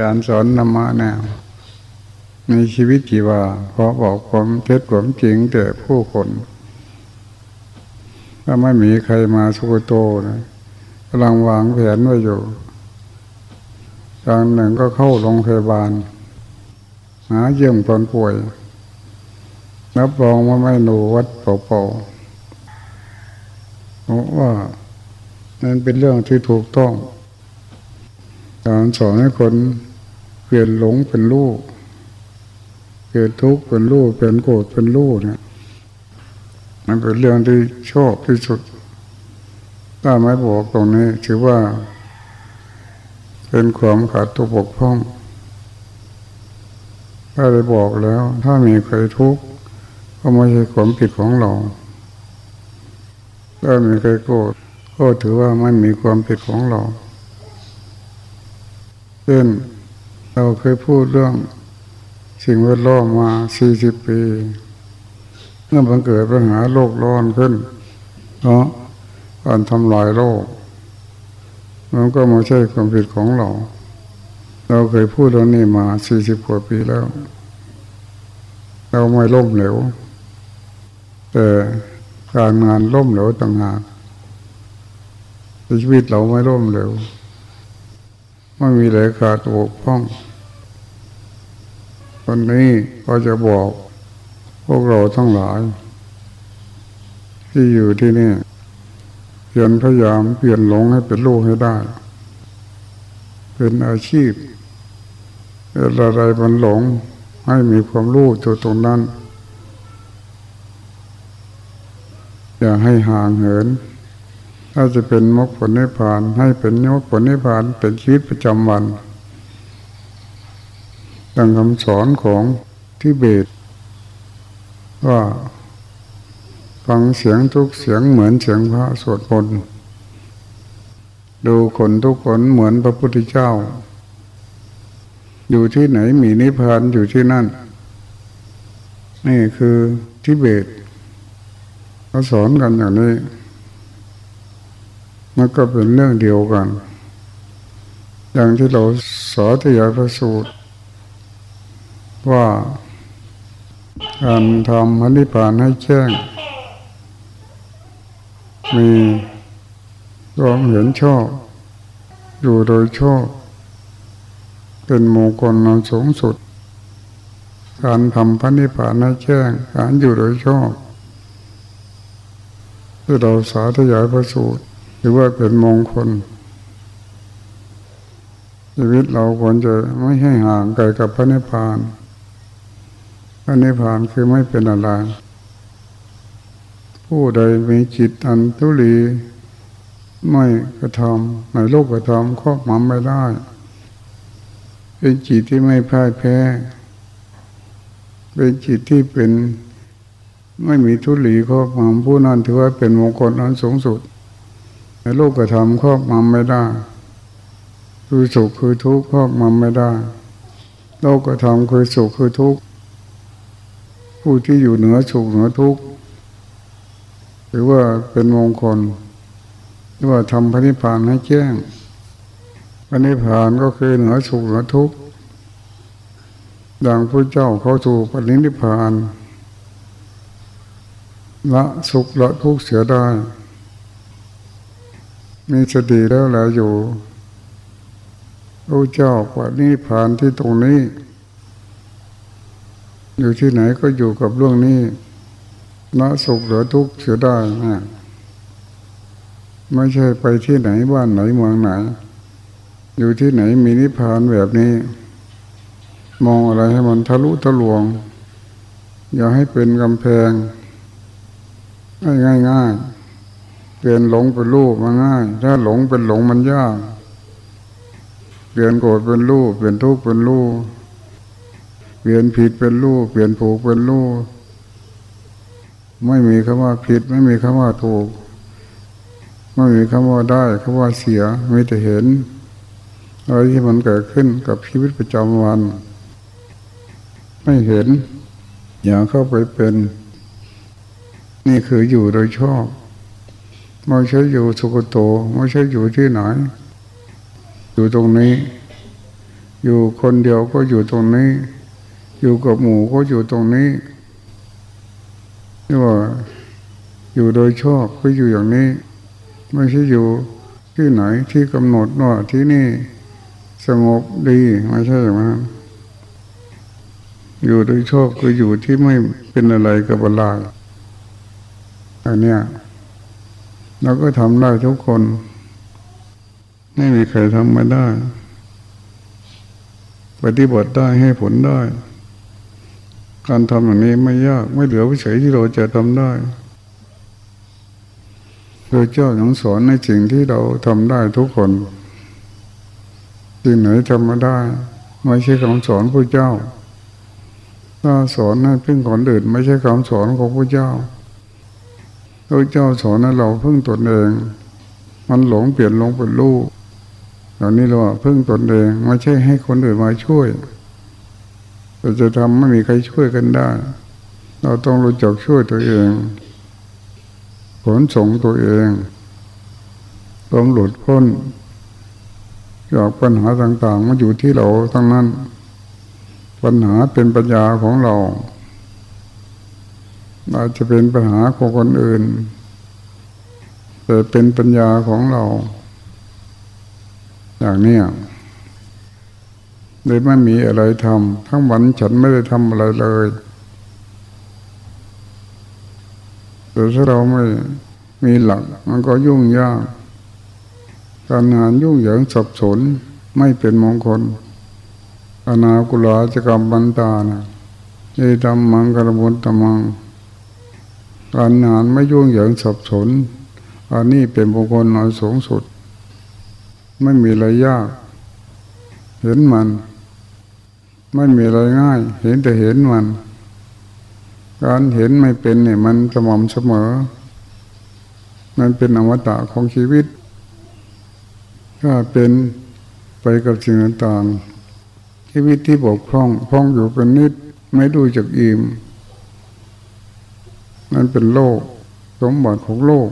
การสอนธรรมะเนี่ยมีชีวิตจีวาพราะบอกความเท็จความจริงแต่ผู้คนถ้าไม่มีใครมาสุกโตนะกำลังวางแผนไว้อยู่ทางหนึ่งก็เข้าโรงพยาบาล หาเยี่ยมคนป่วยรับรองว่าไม่หนูวัดเป่าๆเพราะว่านั่นเป็นเรื่องที่ถูกต้องการสอนให้คน เปลี่ยนหลงเป็นลูกเปลี่ยนทุกข์เป็นลูกเปลี่ยนโกรธเป็นลูกเนี่ยมันเป็นเรื่องที่ชอบที่สุด ถ้าไม่บอกตรงนี้ถือว่า เป็นความขาดตัวบกพร่อง ถ้าได้บอกแล้ว ถ้ามีใครทุกข์ก็ไม่ใช่ความผิดของเรา ถ้ามีใครโกรธก็ถือว่าไม่มีความผิดของเราเช่น เราเคยพูดเรื่องสิ่งแวดล้อมมาสี่สิบปีเมื่อมันเกิดปัญหาโลกร้อนขึ้นเพราะการทำลายโลก มันก็ไม่ใช่ความผิดของเรา เราเคยพูดเรื่องนี้มาสี่สิบกว่าปีแล้ว เราไม่ล่มเหลวแต่การงานล่มเหลวต่างหากชีวิตเราไม่ล่มเหลว ไม่มีอะไรขาดบกพร่องวันนี้ก็จะบอก พวกเราทั้งหลาย ที่อยู่ที่นี่เพียรพยายามเปลี่ยนหลงให้เป็นลูกให้ได้ เป็นอาชีพอะไรมันหลงให้มีความรู้ตัวตรงนั้น อย่าให้ห่างเหิน ถ้าจะเป็นมรรคผลนิพพาน ให้เป็นมรรคผลนิพพานเป็นชีวิตประจำวันดังคำสอนของทิเบต ว่าฟังเสียงทุกเสียงเหมือนเสียงพระสวดมนต์ดูคนทุกคนเหมือนพระพุทธเจ้า อยู่ที่ไหนมีนิพพานอยู่ที่นั่น นี่คือทิเบตเขาสอนกันอย่างนี้ มันก็เป็นเรื่องเดียวกัน อย่างที่เราสอธยายพระสูตร ว่าการทำมันิพานให้แจ้ง มีความเห็นชอบ อยู่โดยชอบ เป็นมงคลนสูงสุด การทำพระนิพพานให้แจ้ง การอยู่โดยชอบที่เราสาธยายพระสูตร ถือว่าเป็นมงคล ชีวิตเราควรจะไม่ให้ห่างไกลกับพระนิพพานพระนิพพานคือไม่เป็นอะไร ผู้ใดมีจิตอันทุลีไม่กระทำในโลกกระทำครอบงำไม่ได้ เป็นจิตที่ไม่พ่ายแพ้ เป็นจิตที่เป็นไม่มีทุลีครอบงำผู้นั้นถือว่าเป็นมงคลอันสูงสุด ในโลกกระทำครอบงำไม่ได้ คือสุขคือทุกข์ครอบงำไม่ได้ โลกกระทำคือสุขคือทุกข์ผู้ที่อยู่เหนือสุขเหนือทุกข์หรือว่าเป็นมงคลหรือว่าทำพระนิพพานให้แจ้งพระนิพพานก็คือเหนือสุขเหนือทุกข์ดังพระเจ้าเขาถูกปรินิพพานละสุขละทุกข์เสียได้ มีสติแล้วแหละอยู่พระเจ้ากว่านี้ผ่านที่ตรงนี้ อยู่ที่ไหนก็อยู่กับเรื่องนี้ละสุขหลือทุกข์เสียได้นะไม่ใช่ไปที่ไหนบ้านไหนเมืองไหน อยู่ที่ไหนมีนิพพานแบบนี้ มองอะไรให้มันทะลุทะลวง อย่าให้เป็นกำแพงง่ายง่าย เปลี่ยนหลงเป็นรูปมันง่าย ถ้าหลงเป็นหลงมันยาก เปลี่ยนโกรธเป็นรูป เปลี่ยนทุกข์เป็นรูป เปลี่ยนผิดเป็นรูป เปลี่ยนผูกเป็นรูป ไม่มีคำว่าผิด ไม่มีคำว่าถูก ไม่มีคำว่าได้คำว่าเสียไม่แต่เห็นอะไรที่มันเกิดขึ้นกับชีวิตประจำวัน ไม่เห็น อย่าเข้าไปเป็น นี่คืออยู่โดยชอบ ไม่ใช่อยู่สุกโต ไม่ใช่อยู่ที่ไหน อยู่ตรงนี้ อยู่คนเดียวก็อยู่ตรงนี้ อยู่กับหมู่ก็อยู่ตรงนี้นี่ว่าอยู่โดยชอบก็อยู่อย่างนี้ ไม่ใช่อยู่ที่ไหนที่กำหนดว่าที่นี่สงบดีไม่ใช่อย่างนั้นอยู่โดยชอบคืออยู่ที่ไม่เป็นอะไรกับอะไรอันเนี้ย เราก็ทำได้ทุกคน ไม่มีใครทำไม่ได้ ปฏิบัติได้ให้ผลได้ การทำอย่างนี้ไม่ยากไม่เหลือวิสัยที่เราจะทำได้โดยเจ้ายังสอนในสิ่งที่เราทำได้ทุกคนสิ่งไหนทำไมาได้ ไม่ใช่คำสอนพระเจ้า ถ้าสอนให้พึ่งคนอื่น ไม่ใช่คำสอนของพระเจ้า พระเจ้าสอนให้เราพึ่งตนเอง มันหลงเปลี่ยนหลงเป็นลูกอย่างนี้เราพึ่งตนเองไม่ใช่ให้คนอื่นมาช่วยเราจะทำไม่มีใครช่วยกันได้ เราต้องรู้จักช่วยตัวเอง ขนส่งตัวเองต้องหลุดพ้นจากปัญหาต่างๆมาอยู่ที่เราทั้งนั้น ปัญหาเป็นปัญญาของเรา อาจจะเป็นปัญหาของคนอื่น แต่เป็นปัญญาของเรา อย่างนี้เลยไม่มีอะไรทำทั้งวันฉันไม่ได้ทำอะไรเลยแต่ถ้าเราไม่มีหลัก มันก็ยุ่งยาก การงานยุ่งเหยิงสับสนไม่เป็นมงคล อนาคุลาจะกรรมบันตานะเยธรรมมังกรบุญตมัง การงานไม่ยุ่งเหยิงสับสน อันนี้เป็นมงคลน้อยสูงสุด ไม่มีอะไรยาก เห็นมัน ไม่มีอะไรง่าย เห็นแต่เห็นมัน การเห็นไม่เป็นเนี่ยมันสม่ำเสมอ มันเป็นอมตะของชีวิต ถ้าเป็นไปกับสิ่งต่างๆชีวิตที่บกพร่องพร่องอยู่เป็นนิดไม่ดูจากอิ่ม นั่นเป็นโลก สมบัติของโลก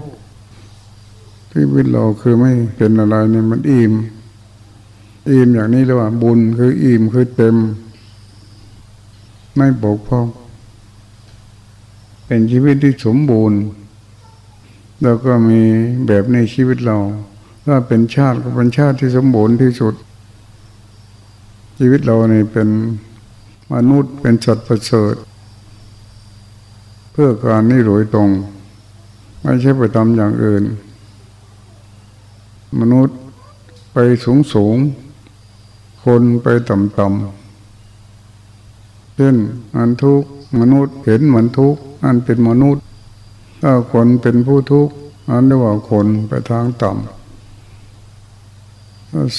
ที่วิตเราคือไม่เป็นอะไรเนี่ยมันอิ่มอิ่มอย่างนี้เรียกว่าบุญคืออิ่มคือเต็ม ไม่บกพร่องเป็นชีวิตที่สมบูรณ์ แล้วก็มีแบบในชีวิตเราถ้าเป็นชาติก็เป็นชาติที่สมบูรณ์ที่สุด ชีวิตเราเนี่เป็นมนุษย์เป็นสัตว์ประเสริฐ เพื่อการนี่โดยตรง ไม่ใช่ไปทำอย่างอื่น มนุษย์ไปสูงสูง คนไปต่ำต่ำเช่นอันทุกมนุษย์เห็นเหมือนทุกอันเป็นมนุษย์ ถ้าคนเป็นผู้ทุกข์อันเรียกว่าคนไปทางต่ำ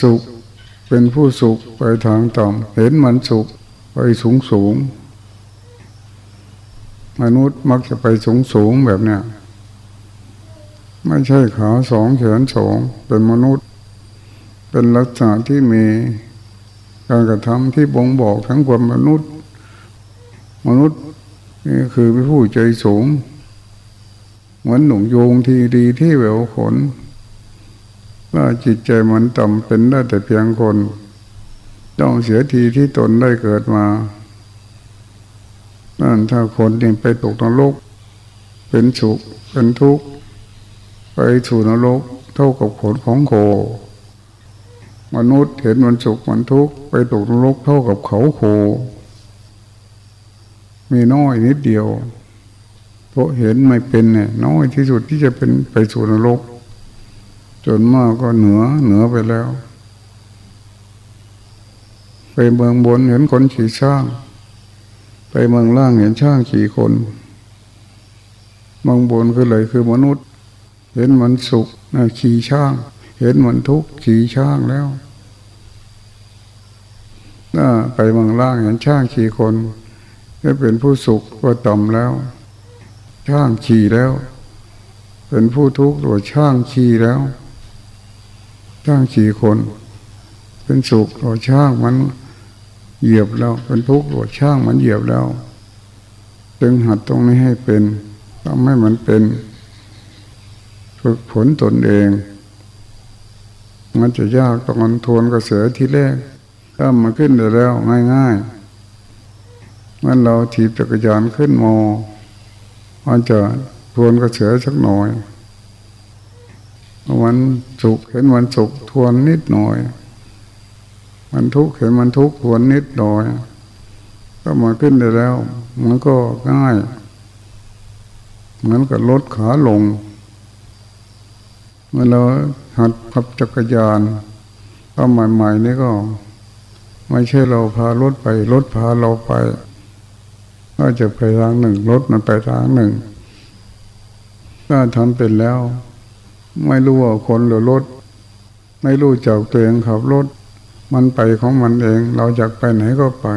สุขเป็นผู้สุขไปทางต่ำเห็นมันสุขไปสูงสูง มนุษย์มักจะไปสูงสูงแบบเนี้ยไม่ใช่ขาสองแขนสองเป็นมนุษย์ เป็นลักษณะที่มีการกระทำที่บ่งบอกทั้งความมนุษย์ มนุษย์นี่คือผู้ใจสูง เหมือนหนุ่มโยงทีดีที่แววขนว่าจิตใจมันต่ำเป็นได้แต่เพียงคน ต้องเสียทีที่ตนได้เกิดมา นั่นถ้าคนนี่ไปตกนรกเป็นสุขเป็นทุกข์ไปสู่นรกเท่ากับขนของโคมนุษย์เห็นมันสุขมันทุกข์ไปตกนรกเท่ากับเขาโค มีน้อยนิดเดียวเพราะเห็นไม่เป็นเนี่ยน้อยที่สุดที่จะเป็นไปสู่นรก จนมากก็เหนือเหนือไปแล้ว ไปเมืองบนเห็นคนขี่ช่าง ไปเมืองล่างเห็นช่างขี่คนมองบนคืออะไรคือมนุษย์ เห็นมันสุขขี่ช่าง เห็นมันทุกข์ขี่ช่างแล้วไปเมืองล่างเห็นช่างขี่คนถ้เป็นผู้สุขก็ต่ำแล้ว ช่างขี่แล้ว เป็นผู้ทุกข์ตัวช่างขี่แล้ว ช่างขี่คน เป็นสุขตัวช่างมัน เหยียบแล้วเป็นทุกข์ตัวช่างมันเหยียบแล้ว จึงหัดตรงนี้ให้เป็นทำให้มันเป็น ฝึกผลตนเอง มันจะยากตอนทวนกระแสที่แรกถ้ามันขึ้นได้แล้วง่ายๆเมื่อเราถีบจักรยานขึ้นมอมันจะทวนกระเสือสักหน่อยมันสุขเห็นมันสุขทวนนิดหน่อย มันทุกข์เห็นมันทุกข์ทวนนิดหน่อยก็มาขึ้นได้แล้ว มันก็ง่ายเหมือนกับรถขาลงเมื่อเราหัดขับจักรยานก็ใหม่ๆนี่ก็ ไม่ใช่เราพารถไปรถพาเราไป ก็จะไปทางหนึ่งรถมันไปทางหนึ่งถ้าทำเป็นแล้ว ไม่รู้ว่าคนหรือรถ ไม่รู้จักตัวเองขับรถ มันไปของมันเอง เราอยากไปไหนก็ไป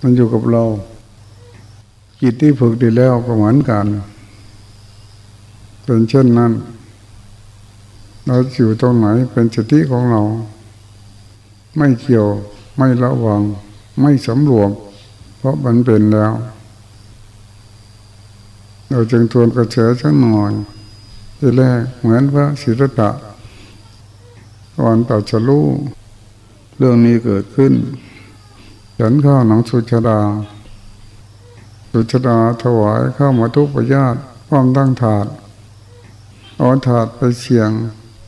มันอยู่กับเราจิตที่ฝึกดีแล้วก็เหมือนกัน เป็นเช่นนั้น เราอยู่ตรงไหนเป็นสติของเรา ไม่เกี่ยวไม่ระวัง ไม่สำรวม เพราะมันเป็นแล้ว เราจึงทวนกระเฉอสักหน่อยทีแรกเหมือนพระศิรตะ ก่อนตัดสรู้เรื่องนี้เกิดขึ้นฉันข้าวหนังสุชดา สุชดาถวายข้าวมาทุกประญาติพร้อมตั้งถาดเอาถาดไปเสียง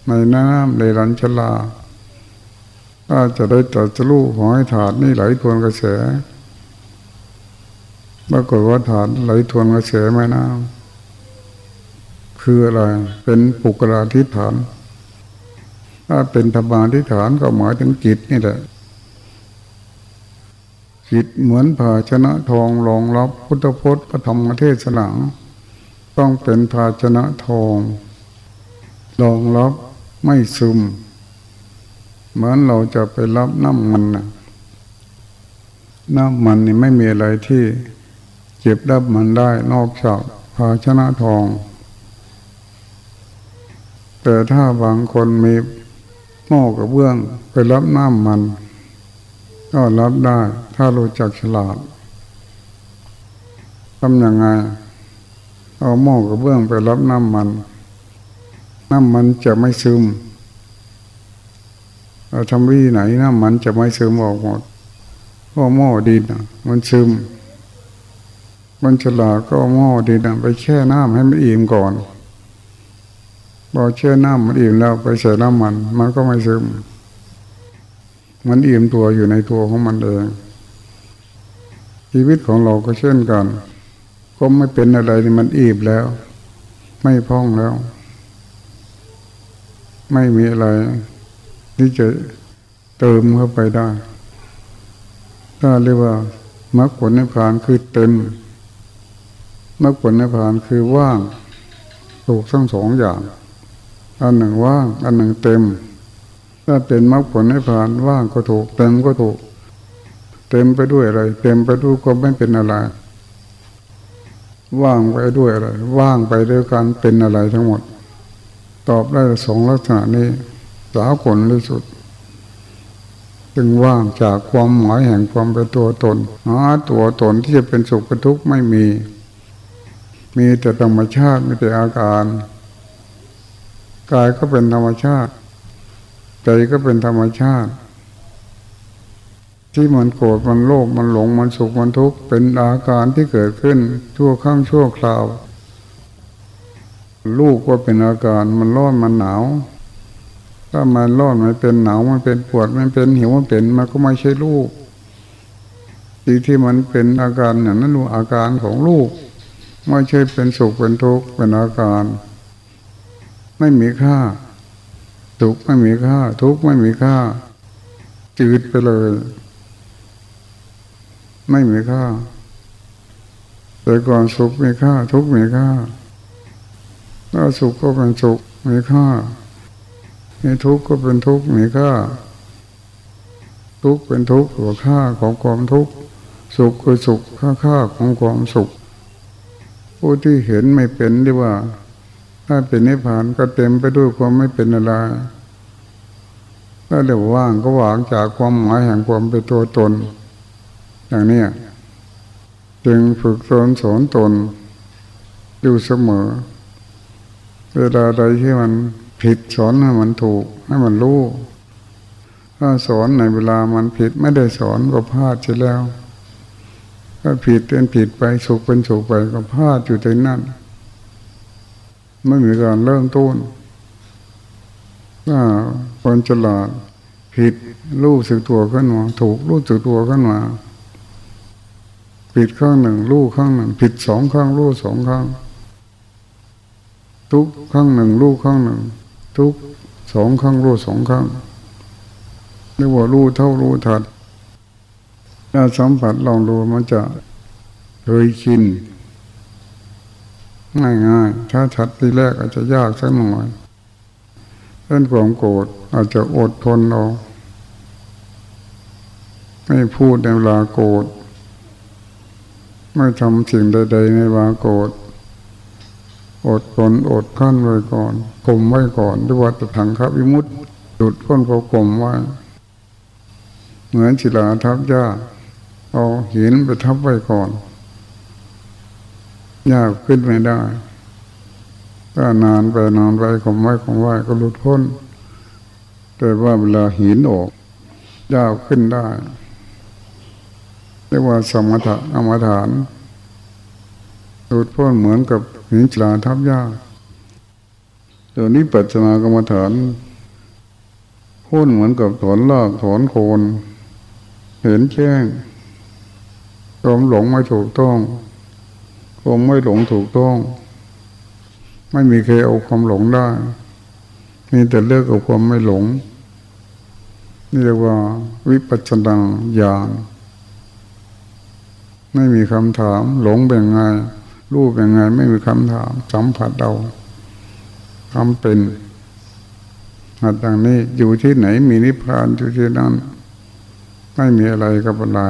ในน้ำในรันชลา ถ้าจะได้ตัดสู้ขอให้ถาดนี่ไหลทวนกระแสปรากฏว่าถาดไหลทวนกระแสแม่น้ำคืออะไร เป็นปุกราธิฐาน ถ้าเป็นธรรมาธิฐานก็หมายถึงจิตนี่แหละจิตเหมือนภาชนะทองรองรับพุทธพจน์พระธรรมเทศนาต้องเป็นภาชนะทองรองรับไม่ซึม เหมือนเราจะไปรับน้ำมันนะน้ำมันนี่ไม่มีอะไรที่เก็บรับมันได้นอกจากภาชนะทอง แต่ถ้าบางคนมี หม้อกับเบื้องไปรับน้ำมัน ก็รับได้ ถ้ารู้จักฉลาดทำยังไง เอาหม้อกระเบื้องไปรับน้ำมัน น้ำมันจะไม่ซึมเราทำวิธีไหนน้ำมันจะไม่ซึมออกหมดเพราะหม้อดินมันซึมมันฉลาดก็หม้อดินไปแช่น้ำให้มันอิ่มก่อน พอแช่น้ำมันอิ่มแล้วไปใส่น้ำมัน มันก็ไม่ซึม มันอิ่มตัวอยู่ในตัวของมันเอง ชีวิตของเราก็เช่นกัน ก็ไม่เป็นอะไรมันอิ่มแล้ว ไม่พ้องแล้ว ไม่มีอะไร ที่จะเติมเข้าไปได้ ถ้าเรียกว่ามรรคผลในผานคือเต็มมรรคผลในผานคือว่างถูกทั้งสองอย่าง อันหนึ่งว่าง อันหนึ่งเต็ม ถ้าเป็นมรรคผลให้ผ่านว่างก็ถูก เต็มก็ถูก เต็มไปด้วยอะไร เต็มไปด้วยก็ไม่เป็นอะไร ว่างไปด้วยอะไร ว่างไปด้วยการเป็นอะไรทั้งหมด ตอบได้สองลักษณะนี้สาวผลที่สุด จึงว่างจากความหมายแห่งความเป็นตัวตนหาตัวตนที่จะเป็นสุขเป็นทุกข์ไม่มี มีแต่ธรรมชาติมีแต่อาการ กายก็เป็นธรรมชาติ ใจก็เป็นธรรมชาติ ที่มันโกรธมันโลภมันหลงมันสุขมันทุกข์เป็นอาการที่เกิดขึ้นชั่วข้างชั่วคราว ลูกก็เป็นอาการมันร้อนมันหนาว ถ้ามันร้อนมันเป็นหนาวมันเป็นปวดมันเป็นหิวมันเป็นมันก็ไม่ใช่ลูกที่ที่มันเป็นอาการอย่างนั้นดูอาการของลูกไม่ใช่เป็นสุขเป็นทุกข์เป็นอาการ ไม่มีค่าสุขไม่มีค่า ทุกข์ไม่มีค่า จืดไปเลย ไม่มีค่า แต่ก่อนสุขมีค่า ทุกข์มีค่าถ้าสุขก็เป็นสุขมีค่ามีทุกข์ก็เป็นทุกข์มีค่า ทุกข์เป็นทุกข์หัวค่าของความทุกข์สุขคือสุขค่าค่าของความสุข ผู้ที่เห็นไม่เป็นดีว่า ถ้าเป็นนิพพานก็เต็มไปด้วยความไม่เป็นอะไรถ้าเดี๋ยวว่างก็ว่างจากความหมายแห่งความเป็นตัวตน อย่างนี้จึงฝึกตนสอนตน อยู่เสมอ เวลาใดที่มันผิดสอนให้มันถูกให้มันรู้ถ้าสอนในเวลามันผิดไม่ได้สอนก็พลาดไปแล้ว ถ้าผิดเป็นผิดไปสุขเป็นสุขไปก็พลาดอยู่ในนั่น ไม่มีการเริ่มต้นถ้าคนฉลาดผิดรู้สึกตัวขึ้นมาถูกรู้สึกตัวขึ้นมาผิดข้างหนึ่งรู้ข้างหนึ่ง ผิดสองข้างรู้สองข้าง ทุกข้างหนึ่งรู้ข้างหนึ่ง ทุกสองข้างรู้สองข้างเรียกว่ารู้เท่ารู้ทัดถ้าสัมผัสลองดูมันจะเคยชิน ง่ายๆถ้าชัดทีแรกอาจจะยากสักหน่อยเรื่องความโกรธอาจจะอดทนเราไม่พูดในเวลาโกรธไม่ทำสิ่งใด ๆ ในเวลาโกรธอดทนอดขั้นไว้ก่อนข่มไว้ก่อนด้วยวัตถังครับวิมุตติดุดพ้นเขาข่มไว้เหมือนศิลาทับยาเอาหินไปทับไว้ก่อน ยากขึ้นไม่ได้ถ้านานไปนานไปข่มไว้ข่มไว้ก็หลุดพ้น แต่ว่าเวลาหินออกยากขึ้นได้เรียกว่าสมถะอมฐานหลุดพ้นเหมือนกับหินศิลาทับยากตัวนี้ปัจจนากรรมฐานพ้นเหมือนกับถอนลากถอนโคน เห็นแจ้งความหลงไม่ถูกต้อง ความไม่หลงถูกต้อง ไม่มีใครเอาความหลงได้ มีแต่เลือกเอาความไม่หลง นี่เรียกว่าวิปัสสนาญาณไม่มีคำถาม หลงเป็นไง รูปเป็นไง ไม่มีคำถาม สัมผัสเราทำเป็นหัดดังนี้อยู่ที่ไหนมีนิพพานอยู่ที่นั่น ไม่มีอะไรกับอะไร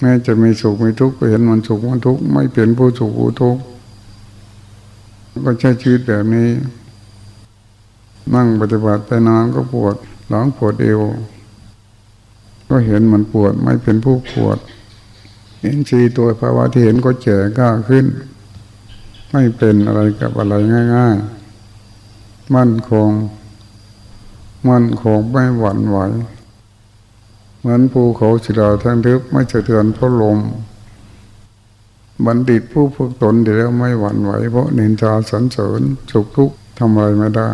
แม้จะมีสุขมีทุกข์ก็เห็นมันสุขมันทุกข์ไม่เป็นผู้สุขผู้ทุกข์ก็ใช้ชีวิตแบบนี้ นั่งปฏิบัติไปนานก็ปวดหลังปวดเอว ก็เห็นมันปวดไม่เป็นผู้ปวด เห็นชีตัวภาวะที่เห็นก็แก่กล้าขึ้น ไม่เป็นอะไรกับอะไรง่าย ๆ มั่นคง มั่นคงไม่หวั่นไหว มือนภูเขาศิลาทั้งทึบไม่สะเทือนเพราะลม บัณฑิตผู้ฝึกตนเดียวไม่หวั่นไหว เพราะนินทาสรรเสริญสุขทุกข์ทำอะไรไม่ได้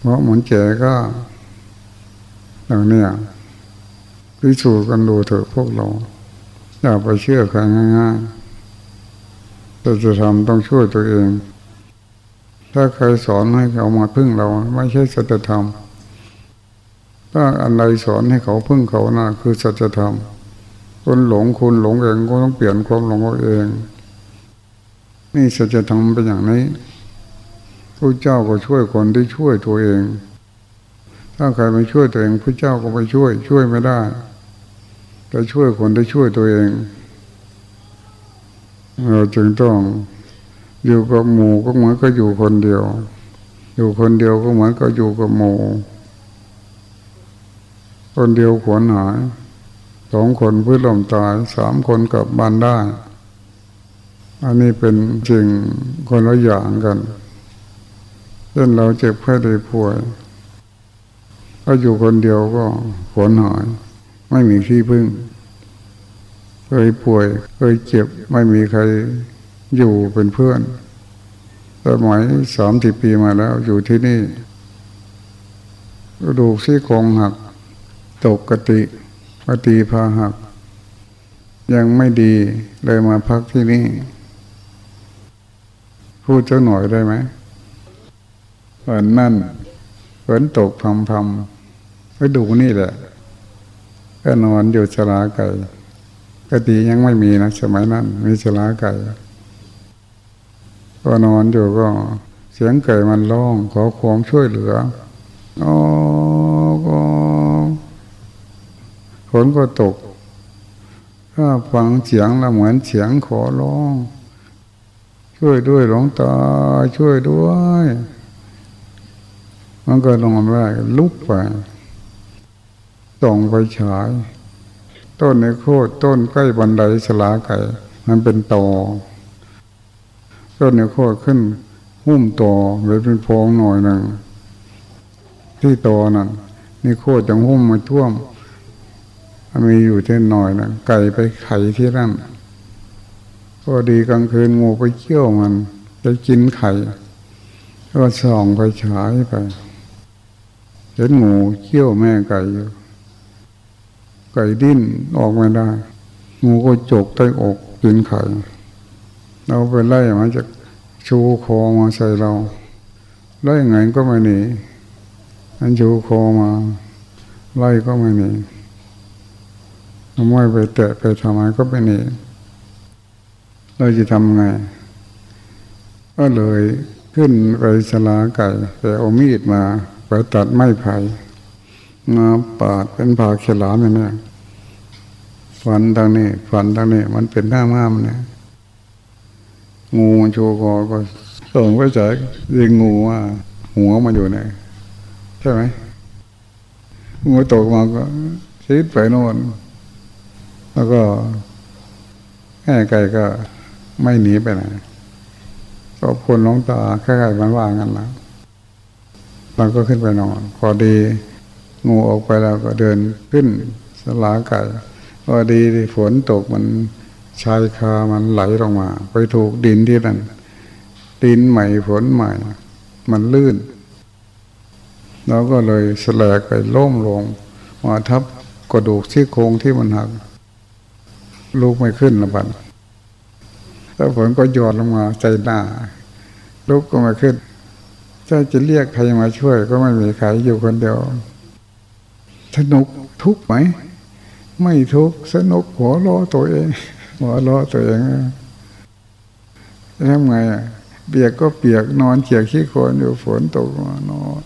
เพราะเหมือนแก่ก็อย่างเนี้ยพิสูจน์กันดูเถอะพวกเรา อย่าไปเชื่อใครง่ายๆแต่จะทำต้องช่วยตัวเอง ถ้าใครสอนให้เขามาพึ่งเรา ไม่ใช่สัจธรรม ถ้าอะไรสอนให้เขาพึ่งเขานะคือสัจธรรมคนหลงคุณหลงเองก็ต้องเปลี่ยนความหลงเอง นี่สัจธรรมเป็นอย่างนี้พระเจ้าก็ช่วยคนที่ช่วยตัวเอง ถ้าใครไม่ช่วยตัวเองพระเจ้าก็ไปช่วย ช่วยไม่ได้แต่ช่วยคนที่ช่วยตัวเองเราจึงต้องอยู่กับหมู่ก็เหมือนก็อยู่คนเดียว อยู่คนเดียวก็เหมือนก็อยู่กับหมู่ คนเดียวขวนหายสองคนพื้นลมตายสามคนกลับบ้านได้ อันนี้เป็นจริงคนละอย่างกันเช่นเราเจ็บแค่ได้ป่วยถ้าอยู่คนเดียวก็ขวนหาย ไม่มีที่พึ่ง เคยป่วยเคยเจ็บไม่มีใครอยู่เป็นเพื่อนสมัยสามสิบปีมาแล้วอยู่ที่นี่กระดูกซี่โครงหัก ตกกติปฏิภาหัก ยังไม่ดีเลยมาพักที่นี่ พูดเจ้าหน่อยได้ไหมวันนั่นฝนตกพำพำก็ดูนี่แหละ ก็นอนอยู่ชลาไก่กติยังไม่มีนะสมัยนั้น มีชลาไก่ก็นอนอยู่ก็เสียงไก่มันร้องขอความช่วยเหลืออ๋อก็ ฝนก็ตก ถ้าฟังเสียงแล้วเหมือนเสียงขอร้อง ช่วยด้วยหลวงตาช่วยด้วย มันก็ลงมาได้ลุกไปส่องไปฉาย ต้นในโคตต้นใกล้บันไดสลาไก่ มันเป็นตอต้นในโคตขึ้นหุ้มตอหรือเป็นพองหน่อยหนึ่งที่โตนั่นนี่โคตรจังหุ้มมาท่วม มีอยู่ที่หน่อยนะไก่ไปไข่ที่นั่นพอดีกลางคืนงูไปเชี่ยวมันไปกินไข่ก็ส่องไปฉายไปเห็นงูเขี้ยวแม่ไก่อยู่ไก่ดิ้นออกไม่ได้ งูก็จกใต้อกกินไข่เราไปไล่มาจากชูคอมาใส่เราไล่ไงก็ไม่หนีอันชูคอมา ไล่ก็ไม่หนี ไม่ไปแตะไปทำอะไมก็ไม่หนีเราจะทำไง ก็เลยขึ้นไปสลาไก่แต่เอามีดมาไปตัดไม้ไผ่มาปาดเป็นผ่าเขลามอย่างนี้ฟันทางนี้ฟันทางนี้มันเป็นหน้าม้ามเนี่ยงูโชกอก็ส่งไปจ่ายยิงงูว่าหัวมันอยู่ไหนใช่ไหมงูตกมาก็ชิดไปโน่น แล้วก็แม่ไก่ก็ไม่หนีไปไหนก็คนน้องตาแค่ไก่มันว่างกันแล้วเราก็ขึ้นไปนอนพอดีงูออกไปแล้วก็เดินขึ้นสลาไก่พอดีฝนตกมันชายคามันไหลลงมา ไปถูกดินที่นั่นดินใหม่ฝนใหม่ มันลื่นเราก็เลยสลกไปล้มลงมาทับกระดูกที่โครงที่มันหัก ลูกไม่ขึ้นละบันแล้วฝนก็หยอดลงมาใจหน้าลูกก็ไม่ขึ้นถ้าจะเรียกใครมาช่วย ก็ไม่มีใครอยู่คนเดียว สนุกทุกไหม ไม่ทุกสนุกหัวล้อตัวเอง หัวล้อตัวเองทำไงอะเปียกก็เปียกนอนเฉียกขี้โคลนอยู่ฝนตกมานอน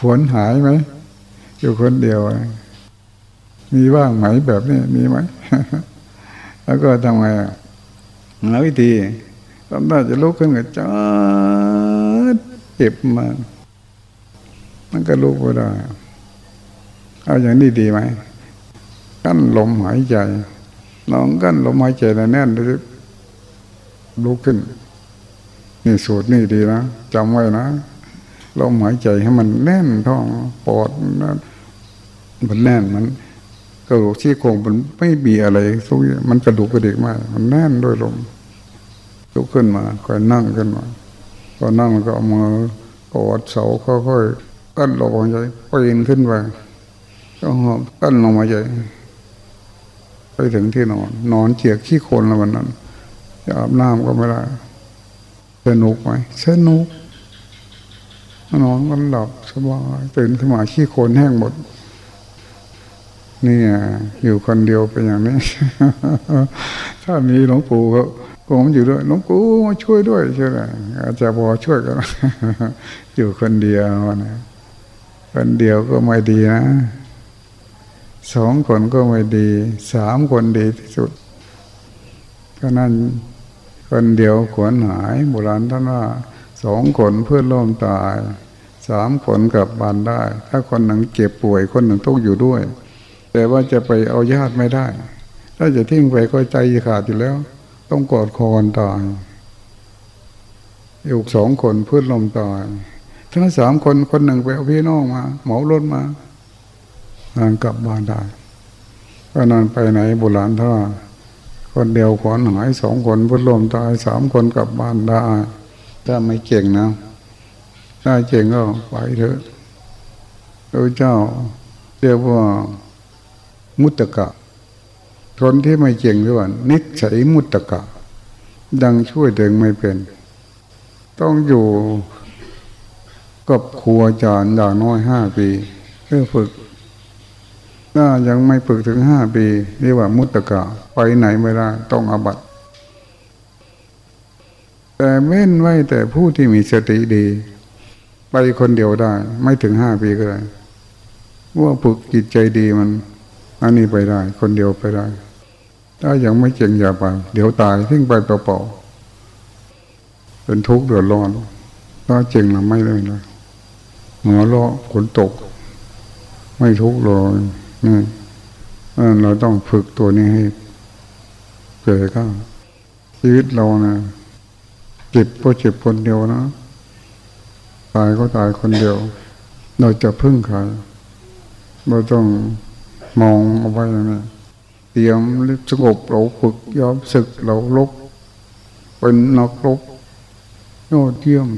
ฝนหายไหม อยู่คนเดียว มีว่างไหมแบบนี้มีไหมแล้วก็ทำไงหาวิธีตอนนั้จะลุกขึ้นกับจ้าเจ็บมามันก็ลุกไม่ได้เอาอย่างนี้ดีไหมกั้นลมหายใจลองกั้นลมหายใจแน่นดูลุกขึ้น นี่สูตรนี่ดีนะจำไว้นะลมหายใจให้มันแน่นท้องปอดนั่นมันแน่นมัน กระดูกที่โครงมันไม่มีอะไรทุกอย่างมันกระดูกกระดิกมาก มันแน่นด้วยลมลุกขึ้นมาค่อยนั่งขึ้นมาพอนั่งก็เอามือกอดเสาค่อยๆกั้นลมหายใจปีนขึ้นไปก็หอบกั้นลงมาใจไปถึงที่นอน นอนเจียกขี้โคนแล้ววันนั้นจะอาบน้ำก็ไม่ได้สนุกไหมสนุกนอนกันหลับสบายตื่นขึ้นมาขี้โคนแห้งหมด นี่อยู่คนเดียวเป็นอย่างนี้ ถ้ามีหลวงปู่ก็ผมอยู่ด้วยหลวงปู่มาช่วยด้วยใช่ไหมอาจจะพอช่วยกันอยู่คนเดียวนะคนเดียวก็ไม่ดีนะสองคนก็ไม่ดี สามคนดีที่สุดก็นั่นคนเดียวขวนหายโบราณท่านว่าสองคนเพื่อนร่วมตาย สามคนกลับบ้านได้ ถ้าคนหนึ่งเจ็บป่วยคนหนึ่งต้องอยู่ด้วย แต่ว่าจะไปเอาญาติไม่ได้ ถ้าจะทิ้งไปก็ใจขาดอยู่แล้ว ต้องกอดคอกันตายอีกสองคนพื่อนร่วมตายทั้งสามคนคนหนึ่งไปเอาพี่น้องมาเหมารถมานานกลับบ้านได้ก็นานไปไหนโบราณท่าคนเดียวขอนหายสองคนพุทธลมตายสามคนกลับบ้านได้ ถ้าไม่เก่งนะ ถ้าเก่งก็ไปเถอะพระเจ้าเรียกว่า มุตตะ คนที่ไม่เก่งหรือว่า นิสัยมุตตะ ดังช่วยเด็กไม่เป็น ต้องอยู่กับครูอาจารย์อย่างน้อยห้าปีเพื่อฝึก ถ้ายังไม่ฝึกถึงห้าปีเรียกว่ามุตตะ ไปไหนไม่ได้ต้องอบัตแต่เว้นไว้แต่ผู้ที่มีสติดี ไปคนเดียวได้ ไม่ถึงห้าปีก็ได้ว่าฝึกจิตใจดีมัน อันนี้ไปได้ คนเดียวไปได้ ถ้ายังไม่เจงอย่าไป เดี๋ยวตายทิ้งไปเปล่าๆเป็นทุกข์เดือดร้อนถ้าเจงเราไม่เลยเลยหัวเราะฝนตก ไม่ทุกข์เลยนี่เราต้องฝึกตัวนี้ให้เกิดก็ชีวิตเรานะเจ็บเพราะเจ็บคนเดียวนะตายก็ตายคนเดียว เราจะพึ่งใครเราต้อง มองเอาไว้นะเตรียมสงบเราฝึกยอมศึกเราลบเป็นนักลบยอดเยี่ยม